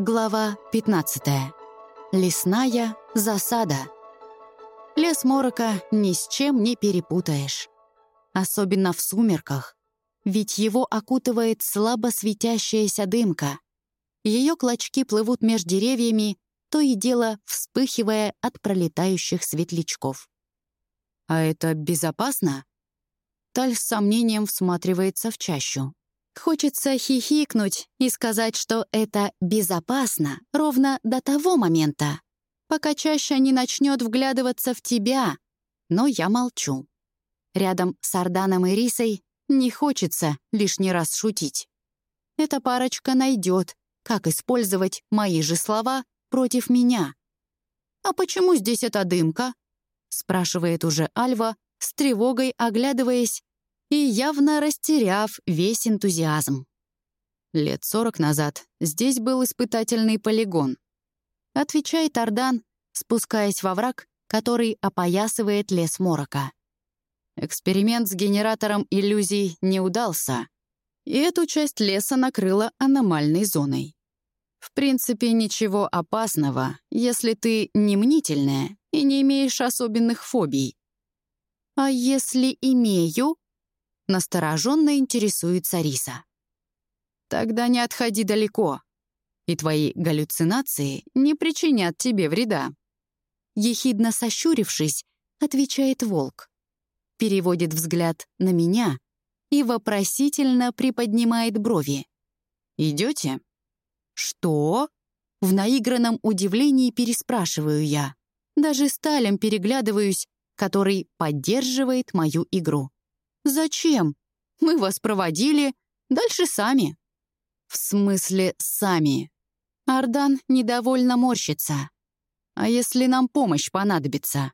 Глава 15. Лесная засада. Лес Морока ни с чем не перепутаешь. Особенно в сумерках. Ведь его окутывает слабо светящаяся дымка. Ее клочки плывут между деревьями, то и дело вспыхивая от пролетающих светлячков. «А это безопасно?» Таль с сомнением всматривается в чащу. Хочется хихикнуть и сказать, что это безопасно ровно до того момента, пока чаще не начнет вглядываться в тебя. Но я молчу. Рядом с Арданом и Рисой не хочется лишний раз шутить. Эта парочка найдет, как использовать мои же слова против меня. «А почему здесь эта дымка?» — спрашивает уже Альва, с тревогой оглядываясь и явно растеряв весь энтузиазм. Лет сорок назад здесь был испытательный полигон. Отвечает Ардан, спускаясь во враг, который опоясывает лес Морока. Эксперимент с генератором иллюзий не удался, и эту часть леса накрыла аномальной зоной. В принципе, ничего опасного, если ты не мнительная и не имеешь особенных фобий. А если имею, Настороженно интересуется Риса. «Тогда не отходи далеко, и твои галлюцинации не причинят тебе вреда». Ехидно сощурившись, отвечает волк. Переводит взгляд на меня и вопросительно приподнимает брови. «Идете?» «Что?» В наигранном удивлении переспрашиваю я. Даже с Талем переглядываюсь, который поддерживает мою игру. «Зачем? Мы вас проводили, дальше сами». «В смысле сами?» Ардан недовольно морщится. «А если нам помощь понадобится?»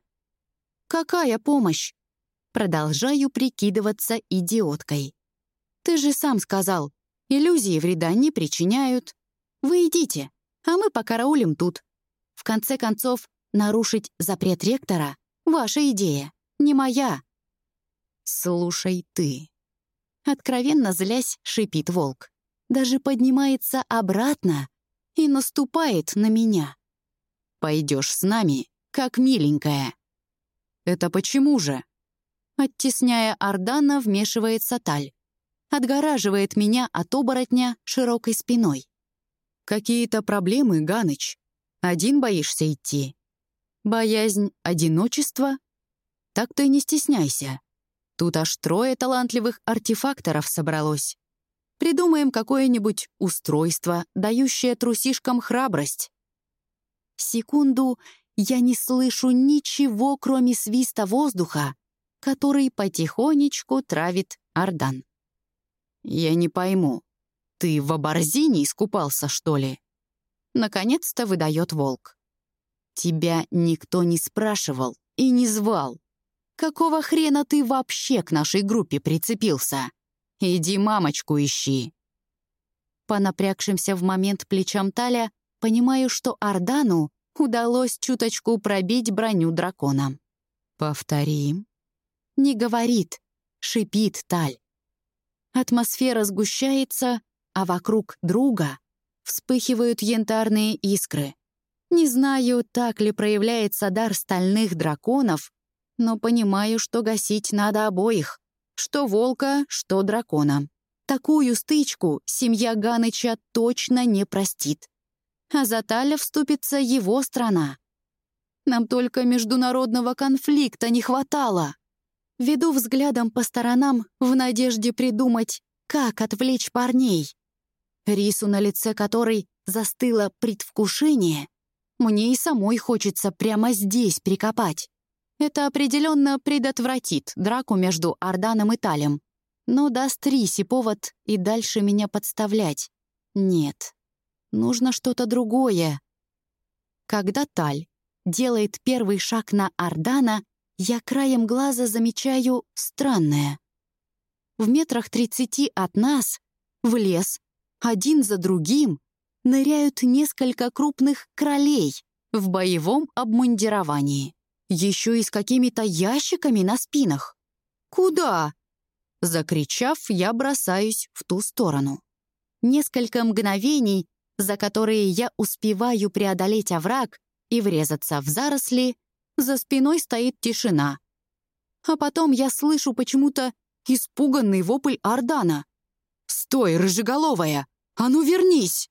«Какая помощь?» Продолжаю прикидываться идиоткой. «Ты же сам сказал, иллюзии вреда не причиняют. Вы идите, а мы покараулим тут. В конце концов, нарушить запрет ректора — ваша идея, не моя. «Слушай ты». Откровенно злясь, шипит волк. Даже поднимается обратно и наступает на меня. «Пойдешь с нами, как миленькая». «Это почему же?» Оттесняя Ордана, вмешивается Таль. Отгораживает меня от оборотня широкой спиной. «Какие-то проблемы, Ганыч? Один боишься идти? Боязнь одиночества? Так ты не стесняйся. Тут аж трое талантливых артефакторов собралось. Придумаем какое-нибудь устройство, дающее трусишкам храбрость. Секунду я не слышу ничего, кроме свиста воздуха, который потихонечку травит Ардан. «Я не пойму, ты в оборзине искупался, что ли?» Наконец-то выдает волк. «Тебя никто не спрашивал и не звал. Какого хрена ты вообще к нашей группе прицепился? Иди мамочку ищи». По напрягшимся в момент плечам Таля понимаю, что Ардану удалось чуточку пробить броню дракона. «Повторим». «Не говорит», — шипит Таль. Атмосфера сгущается, а вокруг друга вспыхивают янтарные искры. Не знаю, так ли проявляется дар стальных драконов, но понимаю, что гасить надо обоих. Что волка, что дракона. Такую стычку семья Ганыча точно не простит. А за Таля вступится его страна. Нам только международного конфликта не хватало. Веду взглядом по сторонам в надежде придумать, как отвлечь парней. Рису, на лице которой застыло предвкушение, мне и самой хочется прямо здесь прикопать. Это определенно предотвратит драку между Арданом и Талем, но даст Рисе повод и дальше меня подставлять. Нет, нужно что-то другое. Когда Таль делает первый шаг на Ардана, я краем глаза замечаю странное. В метрах тридцати от нас, в лес, один за другим, ныряют несколько крупных кролей в боевом обмундировании. Еще и с какими-то ящиками на спинах. «Куда?» Закричав, я бросаюсь в ту сторону. Несколько мгновений за которые я успеваю преодолеть овраг и врезаться в заросли, за спиной стоит тишина. А потом я слышу почему-то испуганный вопль Ардана. «Стой, рыжеголовая! А ну вернись!»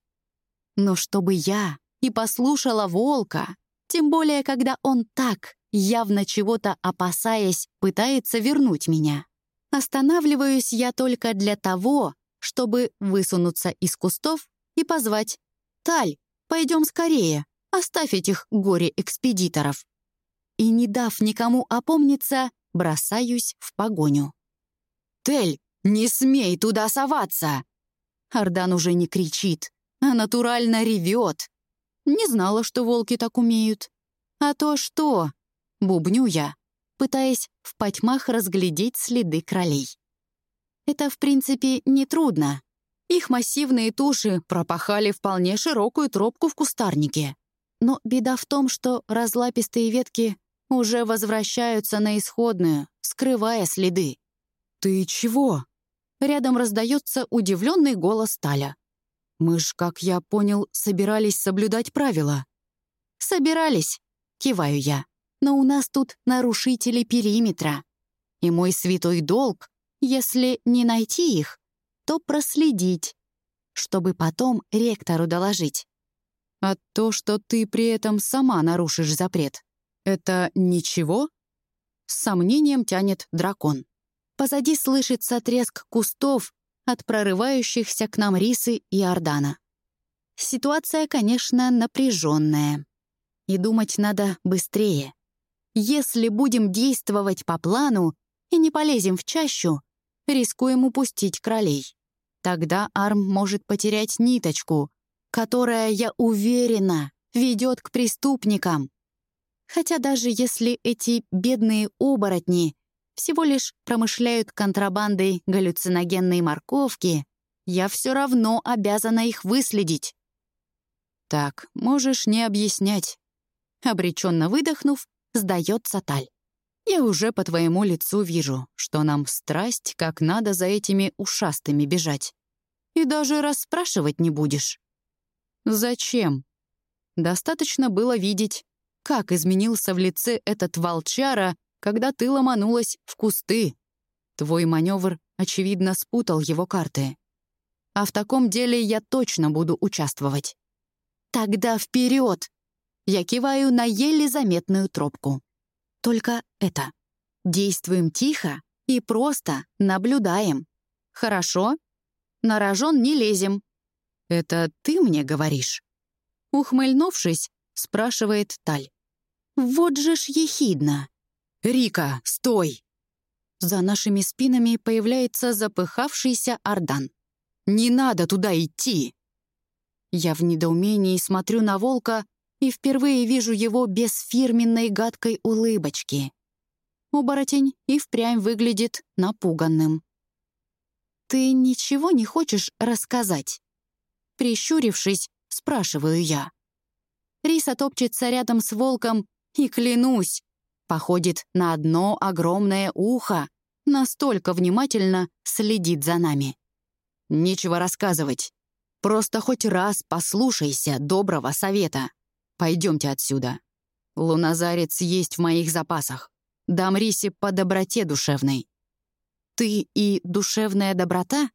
Но чтобы я и послушала волка, тем более, когда он так, явно чего-то опасаясь, пытается вернуть меня. Останавливаюсь я только для того, чтобы высунуться из кустов и позвать «Таль, пойдем скорее, оставь этих горе-экспедиторов». И, не дав никому опомниться, бросаюсь в погоню. «Тель, не смей туда соваться!» Ардан уже не кричит, а натурально ревет. Не знала, что волки так умеют. А то что? Бубню я, пытаясь в потьмах разглядеть следы кролей. Это, в принципе, нетрудно. Их массивные туши пропахали вполне широкую тропку в кустарнике. Но беда в том, что разлапистые ветки уже возвращаются на исходную, скрывая следы. «Ты чего?» Рядом раздается удивленный голос Таля. «Мы ж, как я понял, собирались соблюдать правила». «Собирались», — киваю я. «Но у нас тут нарушители периметра. И мой святой долг, если не найти их, то проследить, чтобы потом ректору доложить. А то, что ты при этом сама нарушишь запрет, это ничего? С сомнением тянет дракон. Позади слышится треск кустов от прорывающихся к нам рисы и ордана. Ситуация, конечно, напряженная. И думать надо быстрее. Если будем действовать по плану и не полезем в чащу, рискуем упустить кролей. Тогда Арм может потерять ниточку, которая, я уверена, ведет к преступникам. Хотя даже если эти бедные оборотни всего лишь промышляют контрабандой галлюциногенной морковки, я все равно обязана их выследить. «Так, можешь не объяснять». Обреченно выдохнув, сдается Таль. «Я уже по твоему лицу вижу, что нам страсть, как надо за этими ушастыми бежать. И даже расспрашивать не будешь». «Зачем?» Достаточно было видеть, как изменился в лице этот волчара когда ты ломанулась в кусты. Твой маневр, очевидно, спутал его карты. А в таком деле я точно буду участвовать. Тогда вперед! Я киваю на еле заметную тропку. Только это. Действуем тихо и просто наблюдаем. Хорошо? На рожон не лезем. Это ты мне говоришь? Ухмыльнувшись, спрашивает Таль. Вот же ж ехидно. «Рика, стой!» За нашими спинами появляется запыхавшийся Ардан. «Не надо туда идти!» Я в недоумении смотрю на волка и впервые вижу его без фирменной гадкой улыбочки. Оборотень и впрямь выглядит напуганным. «Ты ничего не хочешь рассказать?» Прищурившись, спрашиваю я. Риса топчется рядом с волком, и клянусь, походит на одно огромное ухо, настолько внимательно следит за нами. Нечего рассказывать. Просто хоть раз послушайся доброго совета. Пойдемте отсюда. Луназарец есть в моих запасах. Дам Рисе по доброте душевной. Ты и душевная доброта?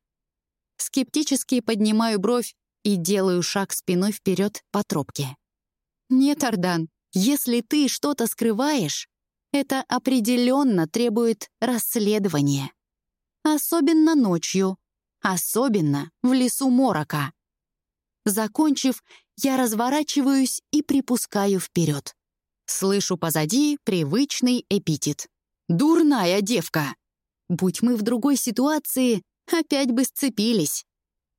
Скептически поднимаю бровь и делаю шаг спиной вперед по тропке. Нет, Ардан, если ты что-то скрываешь, это определенно требует расследования. Особенно ночью, особенно в лесу Морока. Закончив, я разворачиваюсь и припускаю вперед. Слышу позади привычный эпитет. «Дурная девка!» Будь мы в другой ситуации, опять бы сцепились.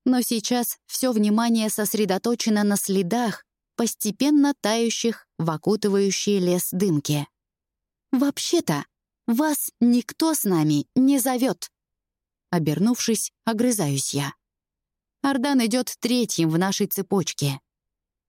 Но сейчас все внимание сосредоточено на следах, постепенно тающих в окутывающей лес дымке. «Вообще-то, вас никто с нами не зовет!» Обернувшись, огрызаюсь я. Ардан идет третьим в нашей цепочке.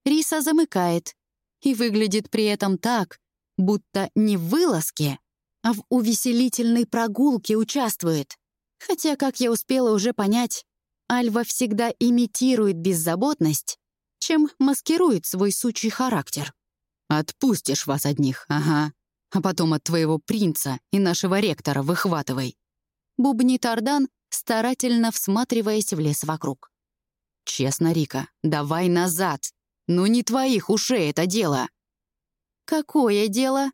Риса замыкает и выглядит при этом так, будто не в вылазке, а в увеселительной прогулке участвует. Хотя, как я успела уже понять, Альва всегда имитирует беззаботность чем маскирует свой сучий характер. Отпустишь вас одних, ага. А потом от твоего принца и нашего ректора выхватывай. Бубнит Ардан, старательно всматриваясь в лес вокруг. Честно, Рика, давай назад. Ну не твоих ушей это дело. Какое дело?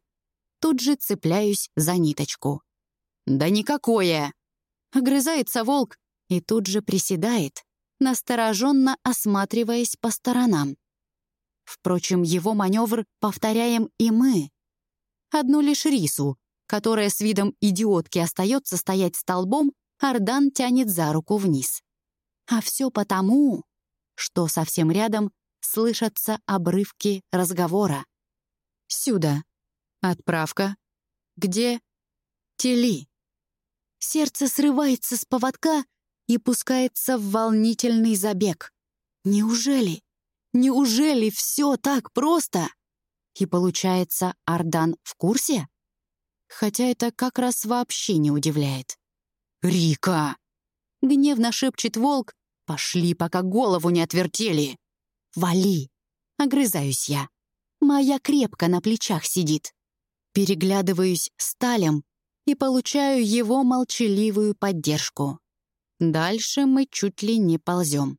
Тут же цепляюсь за ниточку. Да никакое. Огрызается волк и тут же приседает, настороженно осматриваясь по сторонам. Впрочем, его маневр повторяем и мы. Одну лишь рису, которая с видом идиотки остается стоять столбом, Ардан тянет за руку вниз. А все потому, что совсем рядом слышатся обрывки разговора. Сюда. Отправка. Где? Тели. Сердце срывается с поводка и пускается в волнительный забег. Неужели? Неужели все так просто? И получается, Ардан в курсе? Хотя это как раз вообще не удивляет. «Рика!» — гневно шепчет волк. «Пошли, пока голову не отвертели!» «Вали!» — огрызаюсь я. Моя крепко на плечах сидит. Переглядываюсь с Талем и получаю его молчаливую поддержку. Дальше мы чуть ли не ползем.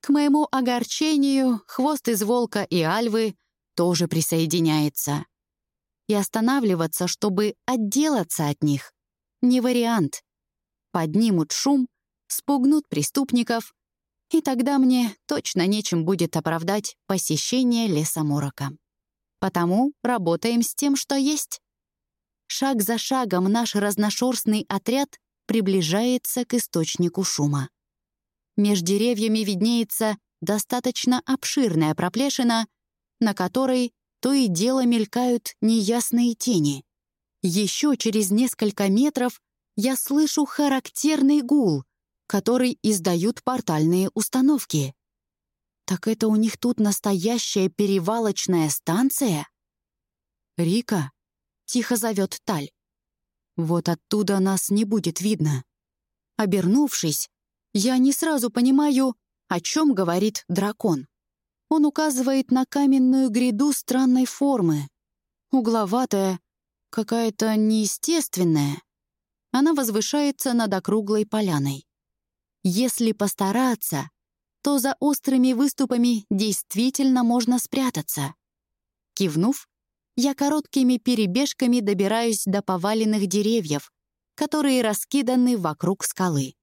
К моему огорчению, хвост из волка и альвы тоже присоединяется. И останавливаться, чтобы отделаться от них, не вариант. Поднимут шум, спугнут преступников, и тогда мне точно нечем будет оправдать посещение леса Морока. Потому работаем с тем, что есть. Шаг за шагом наш разношерстный отряд приближается к источнику шума. Меж деревьями виднеется достаточно обширная проплешина, на которой то и дело мелькают неясные тени. Еще через несколько метров я слышу характерный гул, который издают портальные установки. Так это у них тут настоящая перевалочная станция? «Рика», — тихо зовет Таль. «Вот оттуда нас не будет видно». Обернувшись, я не сразу понимаю, о чем говорит дракон. Он указывает на каменную гряду странной формы. Угловатая, какая-то неестественная. Она возвышается над округлой поляной. Если постараться, то за острыми выступами действительно можно спрятаться. Кивнув, я короткими перебежками добираюсь до поваленных деревьев, которые раскиданы вокруг скалы.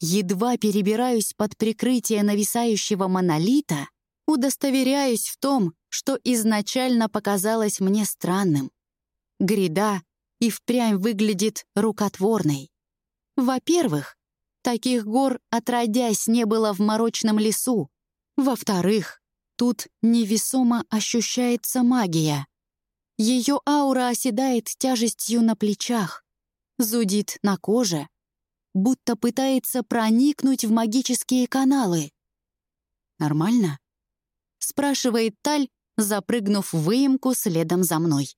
Едва перебираюсь под прикрытие нависающего монолита, удостоверяюсь в том, что изначально показалось мне странным. Гряда и впрямь выглядит рукотворной. Во-первых, таких гор отродясь не было в морочном лесу. Во-вторых, тут невесомо ощущается магия. Ее аура оседает тяжестью на плечах, зудит на коже, будто пытается проникнуть в магические каналы. «Нормально?» — спрашивает Таль, запрыгнув в выемку следом за мной.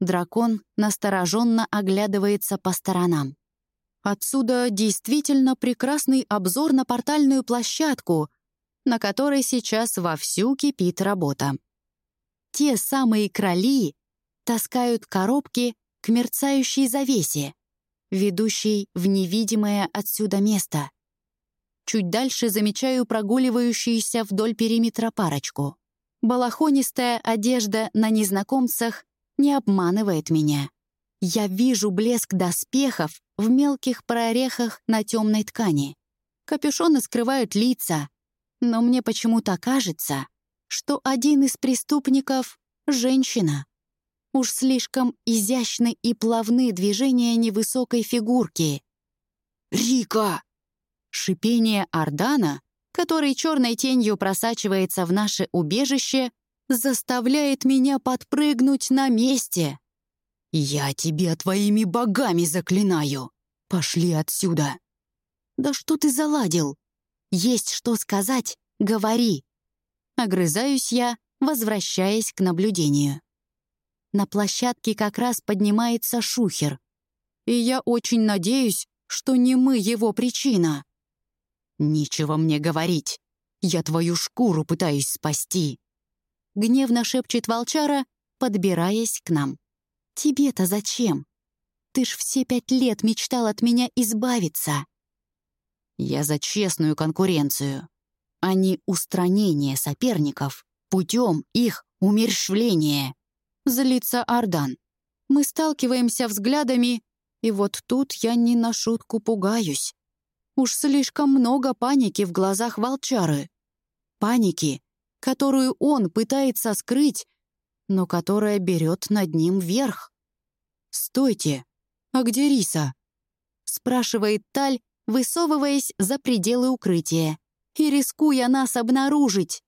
Дракон настороженно оглядывается по сторонам. Отсюда действительно прекрасный обзор на портальную площадку, на которой сейчас вовсю кипит работа. Те самые кроли таскают коробки к мерцающей завесе, ведущий в невидимое отсюда место. Чуть дальше замечаю прогуливающуюся вдоль периметра парочку. Балахонистая одежда на незнакомцах не обманывает меня. Я вижу блеск доспехов в мелких прорехах на темной ткани. Капюшоны скрывают лица, но мне почему-то кажется, что один из преступников — женщина. Уж слишком изящны и плавны движения невысокой фигурки. «Рика!» Шипение Ордана, который черной тенью просачивается в наше убежище, заставляет меня подпрыгнуть на месте. «Я тебя твоими богами заклинаю! Пошли отсюда!» «Да что ты заладил? Есть что сказать? Говори!» Огрызаюсь я, возвращаясь к наблюдению. На площадке как раз поднимается шухер. И я очень надеюсь, что не мы его причина. «Нечего мне говорить. Я твою шкуру пытаюсь спасти!» Гневно шепчет волчара, подбираясь к нам. «Тебе-то зачем? Ты ж все пять лет мечтал от меня избавиться!» «Я за честную конкуренцию, а не устранение соперников путем их умерщвления!» Злится Ардан. Мы сталкиваемся взглядами, и вот тут я не на шутку пугаюсь. Уж слишком много паники в глазах волчары. Паники, которую он пытается скрыть, но которая берет над ним верх. «Стойте! А где Риса?» — спрашивает Таль, высовываясь за пределы укрытия и рискуя нас обнаружить.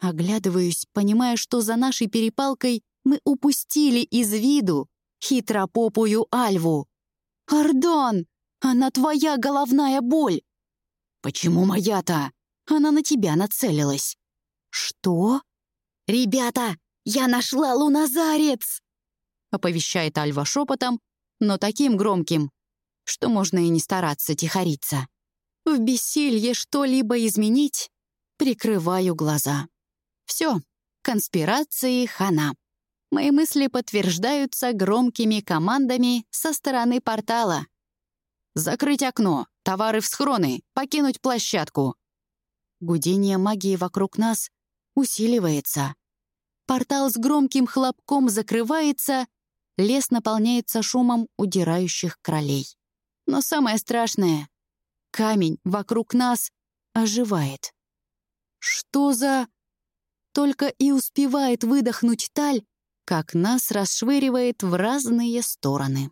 Оглядываюсь, понимая, что за нашей перепалкой мы упустили из виду хитропопую Альву. «Ардон, она твоя головная боль!» «Почему моя-то? Она на тебя нацелилась». «Что?» «Ребята, я нашла луназарец!» Оповещает Альва шепотом, но таким громким, что можно и не стараться тихориться. В бессилье что-либо изменить прикрываю глаза. Все, конспирации хана. Мои мысли подтверждаются громкими командами со стороны портала. «Закрыть окно! Товары в схроны! Покинуть площадку!» Гудение магии вокруг нас усиливается. Портал с громким хлопком закрывается, лес наполняется шумом удирающих кролей. Но самое страшное — камень вокруг нас оживает. «Что за...» Только и успевает выдохнуть таль, как нас расшвыривает в разные стороны.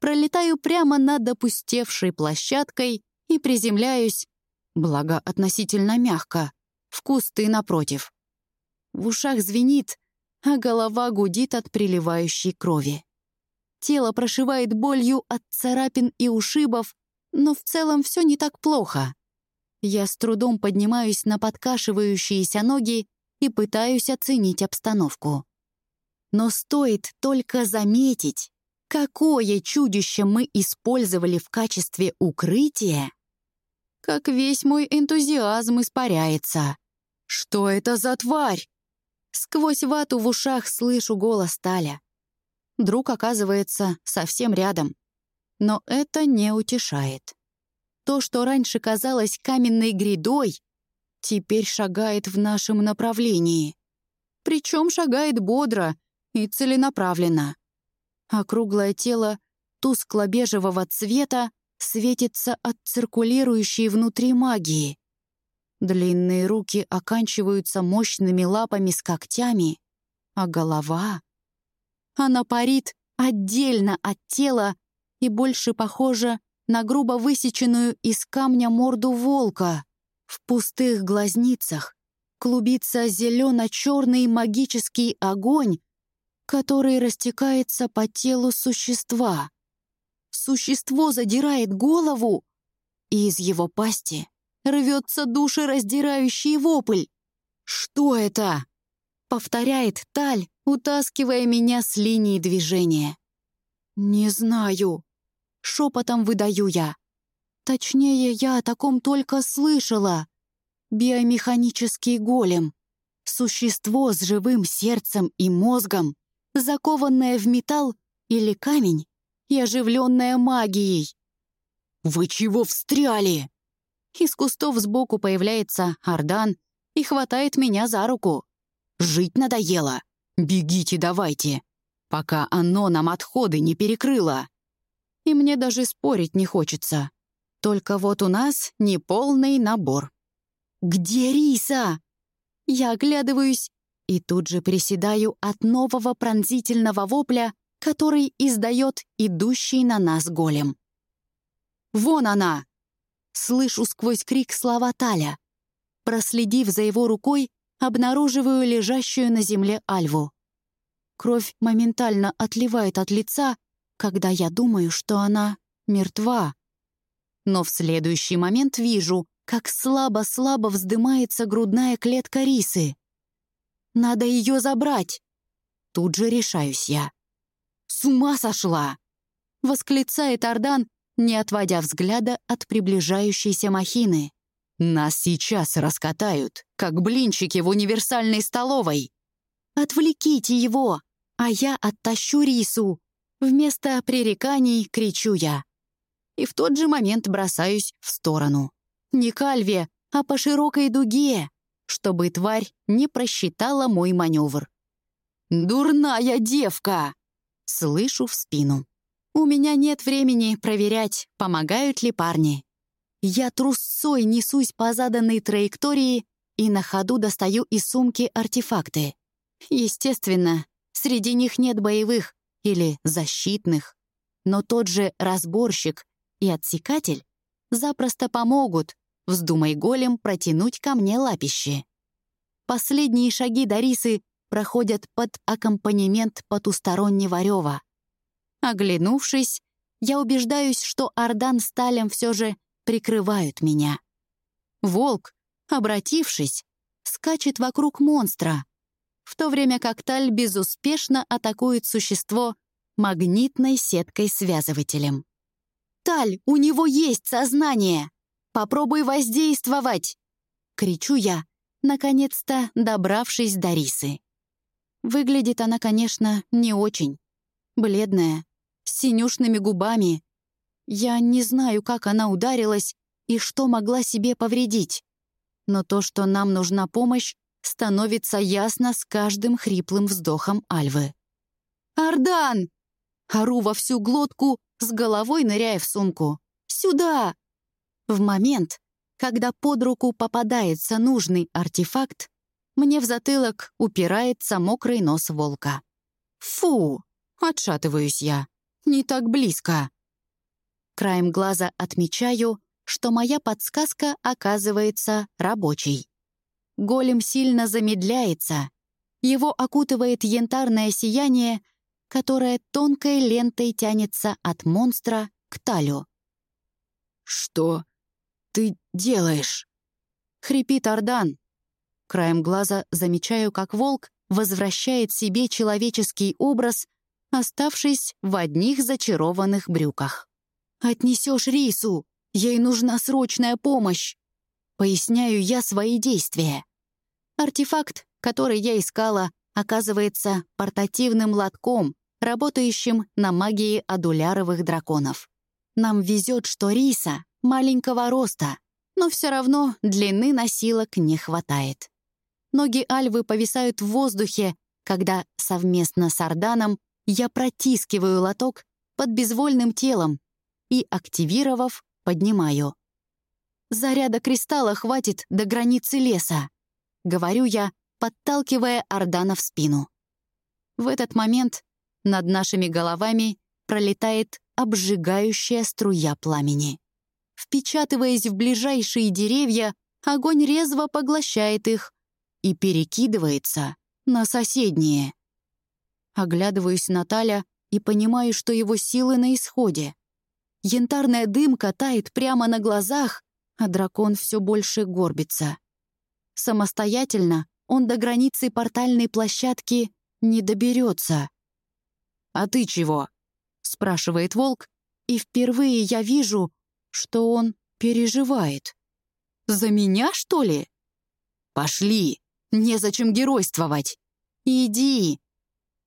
Пролетаю прямо над опустевшей площадкой и приземляюсь, благо относительно мягко, в кусты напротив. В ушах звенит, а голова гудит от приливающей крови. Тело прошивает болью от царапин и ушибов, но в целом все не так плохо. Я с трудом поднимаюсь на подкашивающиеся ноги и пытаюсь оценить обстановку. Но стоит только заметить, какое чудище мы использовали в качестве укрытия, как весь мой энтузиазм испаряется. Что это за тварь? Сквозь вату в ушах слышу голос Таля. Друг оказывается совсем рядом. Но это не утешает. То, что раньше казалось каменной грядой, теперь шагает в нашем направлении. Причем шагает бодро, и целенаправленно. Округлое тело тускло-бежевого цвета светится от циркулирующей внутри магии. Длинные руки оканчиваются мощными лапами с когтями, а голова... Она парит отдельно от тела и больше похожа на грубо высеченную из камня морду волка. В пустых глазницах клубится зелено-черный магический огонь, который растекается по телу существа. Существо задирает голову, и из его пасти рвется душераздирающий вопль. «Что это?» — повторяет Таль, утаскивая меня с линии движения. «Не знаю», — шепотом выдаю я. Точнее, я о таком только слышала. Биомеханический голем. Существо с живым сердцем и мозгом, закованная в металл или камень и оживленная магией. «Вы чего встряли?» Из кустов сбоку появляется Ардан и хватает меня за руку. «Жить надоело. Бегите давайте, пока оно нам отходы не перекрыло». И мне даже спорить не хочется. Только вот у нас неполный набор. «Где Риса?» Я оглядываюсь и тут же приседаю от нового пронзительного вопля, который издает идущий на нас голем. «Вон она!» Слышу сквозь крик слова Таля. Проследив за его рукой, обнаруживаю лежащую на земле Альву. Кровь моментально отливает от лица, когда я думаю, что она мертва. Но в следующий момент вижу, как слабо-слабо вздымается грудная клетка рисы. Надо ее забрать. Тут же решаюсь я. «С ума сошла!» — восклицает Ардан, не отводя взгляда от приближающейся махины. Нас сейчас раскатают, как блинчики в универсальной столовой. Отвлеките его, а я оттащу рису. Вместо пререканий кричу я. И в тот же момент бросаюсь в сторону. Не к Альве, а по широкой дуге, чтобы тварь не просчитала мой маневр. «Дурная девка!» Слышу в спину. У меня нет времени проверять, помогают ли парни. Я трусцой несусь по заданной траектории и на ходу достаю из сумки артефакты. Естественно, среди них нет боевых или защитных, но тот же разборщик и отсекатель запросто помогут, вздумай голем протянуть ко мне лапищи. Последние шаги Дарисы проходят под аккомпанемент потустороннего рева. Оглянувшись, я убеждаюсь, что Ардан с Талем все же прикрывают меня. Волк, обратившись, скачет вокруг монстра, в то время как Таль безуспешно атакует существо магнитной сеткой-связывателем. «Таль, у него есть сознание! Попробуй воздействовать!» — кричу я, наконец-то добравшись до Рисы. Выглядит она, конечно, не очень. Бледная, синюшными губами. Я не знаю, как она ударилась и что могла себе повредить. Но то, что нам нужна помощь, становится ясно с каждым хриплым вздохом Альвы. «Ардан!» Ору во всю глотку, с головой ныряя в сумку. «Сюда!» В момент, когда под руку попадается нужный артефакт, мне в затылок упирается мокрый нос волка. «Фу!» — отшатываюсь я не так близко. Краем глаза отмечаю, что моя подсказка оказывается рабочей. Голем сильно замедляется. Его окутывает янтарное сияние, которое тонкой лентой тянется от монстра к талю. «Что ты делаешь?» — хрипит Ардан. Краем глаза замечаю, как волк возвращает себе человеческий образ оставшись в одних зачарованных брюках. «Отнесешь рису! Ей нужна срочная помощь!» Поясняю я свои действия. Артефакт, который я искала, оказывается портативным лотком, работающим на магии адуляровых драконов. Нам везет, что риса маленького роста, но все равно длины носилок не хватает. Ноги Альвы повисают в воздухе, когда совместно с Арданом я протискиваю лоток под безвольным телом и, активировав, поднимаю. «Заряда кристалла хватит до границы леса», — говорю я, подталкивая Ордана в спину. В этот момент над нашими головами пролетает обжигающая струя пламени. Впечатываясь в ближайшие деревья, огонь резво поглощает их и перекидывается на соседние. Оглядываюсь на Таля и понимаю, что его силы на исходе. Янтарная дымка тает прямо на глазах, а дракон все больше горбится. Самостоятельно он до границы портальной площадки не доберется. «А ты чего?» — спрашивает волк, и впервые я вижу, что он переживает. «За меня, что ли?» «Пошли! Незачем геройствовать!» «Иди!»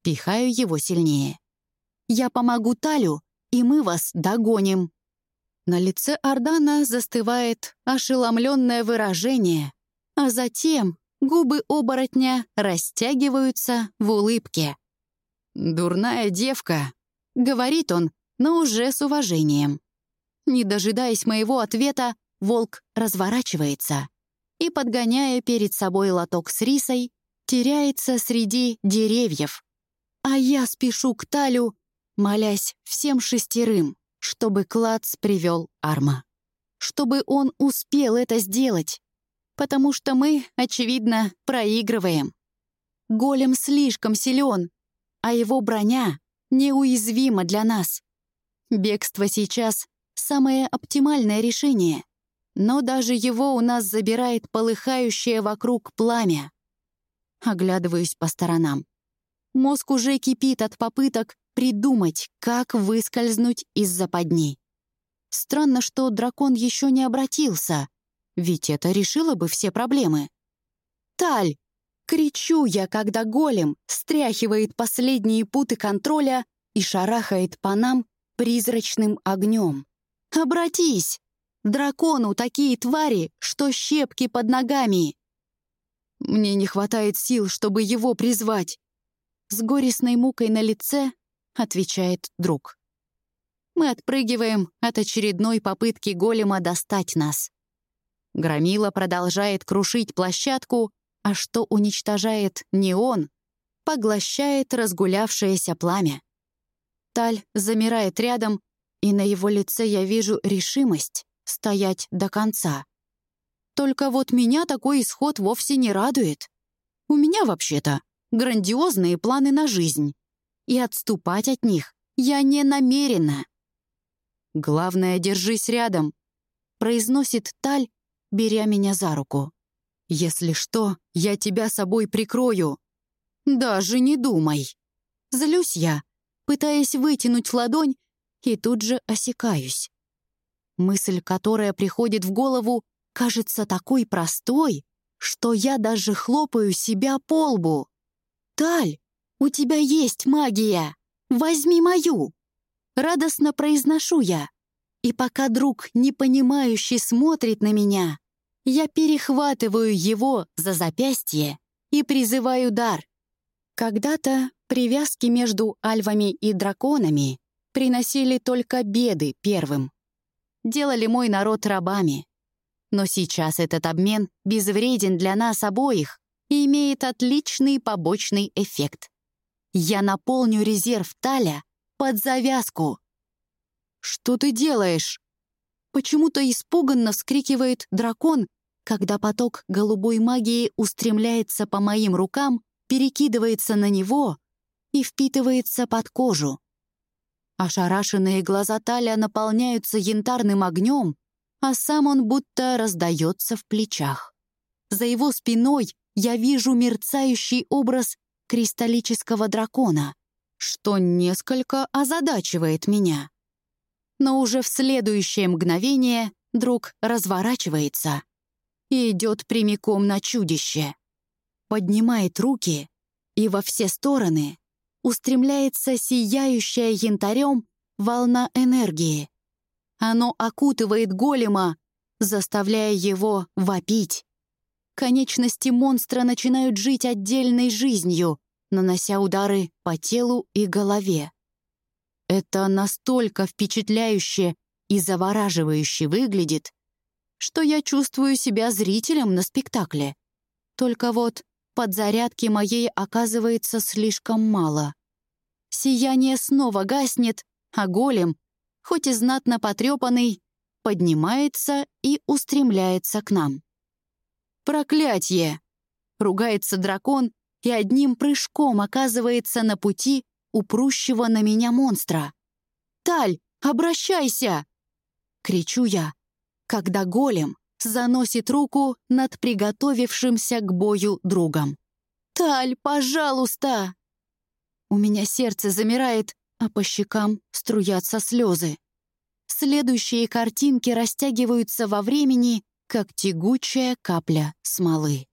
Пихаю его сильнее. «Я помогу Талю, и мы вас догоним». На лице Ардана застывает ошеломленное выражение, а затем губы оборотня растягиваются в улыбке. «Дурная девка», — говорит он, но уже с уважением. Не дожидаясь моего ответа, волк разворачивается и, подгоняя перед собой лоток с рисой, теряется среди деревьев, а я спешу к Талю, молясь всем шестерым, чтобы Клац привел Арма. Чтобы он успел это сделать. Потому что мы, очевидно, проигрываем. Голем слишком силен, а его броня неуязвима для нас. Бегство сейчас — самое оптимальное решение. Но даже его у нас забирает полыхающее вокруг пламя. Оглядываюсь по сторонам. Мозг уже кипит от попыток придумать, как выскользнуть из западни. Странно, что дракон еще не обратился, ведь это решило бы все проблемы. «Таль!» — кричу я, когда голем стряхивает последние путы контроля и шарахает по нам призрачным огнем. «Обратись! Дракону такие твари, что щепки под ногами!» Мне не хватает сил, чтобы его призвать. С горестной мукой на лице отвечает друг. Мы отпрыгиваем от очередной попытки голема достать нас. Громила продолжает крушить площадку, а что уничтожает не он, поглощает разгулявшееся пламя. Таль замирает рядом, и на его лице я вижу решимость стоять до конца. Только вот меня такой исход вовсе не радует. У меня вообще-то грандиозные планы на жизнь, и отступать от них я не намерена. «Главное, держись рядом», — произносит Таль, беря меня за руку. «Если что, я тебя собой прикрою». «Даже не думай». Злюсь я, пытаясь вытянуть ладонь, и тут же осекаюсь. Мысль, которая приходит в голову, кажется такой простой, что я даже хлопаю себя по лбу. «Таль, у тебя есть магия! Возьми мою!» Радостно произношу я. И пока друг непонимающе смотрит на меня, я перехватываю его за запястье и призываю дар. Когда-то привязки между альвами и драконами приносили только беды первым. Делали мой народ рабами. Но сейчас этот обмен безвреден для нас обоих и имеет отличный побочный эффект. Я наполню резерв Таля под завязку. «Что ты делаешь?» Почему-то испуганно вскрикивает дракон, когда поток голубой магии устремляется по моим рукам, перекидывается на него и впитывается под кожу. Ошарашенные глаза Таля наполняются янтарным огнем, а сам он будто раздается в плечах. За его спиной я вижу мерцающий образ кристаллического дракона, что несколько озадачивает меня. Но уже в следующее мгновение друг разворачивается и идет прямиком на чудище. Поднимает руки и во все стороны устремляется сияющая янтарем волна энергии. Оно окутывает голема, заставляя его вопить. Конечности монстра начинают жить отдельной жизнью, нанося удары по телу и голове. Это настолько впечатляюще и завораживающе выглядит, что я чувствую себя зрителем на спектакле. Только вот подзарядки моей оказывается слишком мало. Сияние снова гаснет, а голем, хоть и знатно потрепанный, поднимается и устремляется к нам. «Проклятье!» — ругается дракон и одним прыжком оказывается на пути упрущего на меня монстра. «Таль, обращайся!» — кричу я, когда голем заносит руку над приготовившимся к бою другом. «Таль, пожалуйста!» У меня сердце замирает, а по щекам струятся слезы. Следующие картинки растягиваются во времени, как тягучая капля смолы.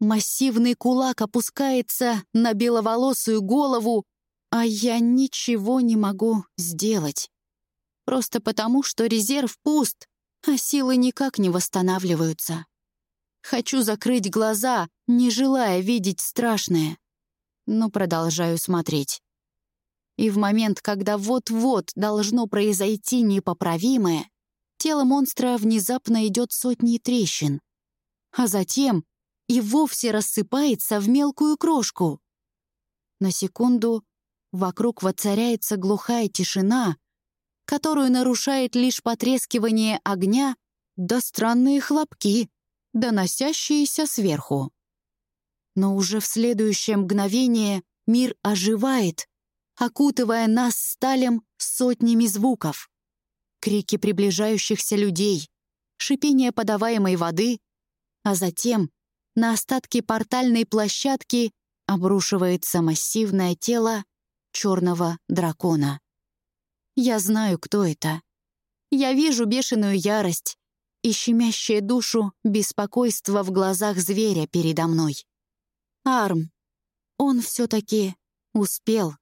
Массивный кулак опускается на беловолосую голову, а я ничего не могу сделать. Просто потому, что резерв пуст, а силы никак не восстанавливаются. Хочу закрыть глаза, не желая видеть страшное, но продолжаю смотреть. И в момент, когда вот-вот должно произойти непоправимое, тело монстра внезапно идет сотни трещин, а затем и вовсе рассыпается в мелкую крошку. На секунду вокруг воцаряется глухая тишина, которую нарушает лишь потрескивание огня да странные хлопки, доносящиеся сверху. Но уже в следующее мгновение мир оживает, окутывая нас сталем сотнями звуков. Крики приближающихся людей, шипение подаваемой воды, а затем на остатки портальной площадки обрушивается массивное тело черного дракона. Я знаю, кто это. Я вижу бешеную ярость, и щемящее душу беспокойство в глазах зверя передо мной. Арм. Он все-таки успел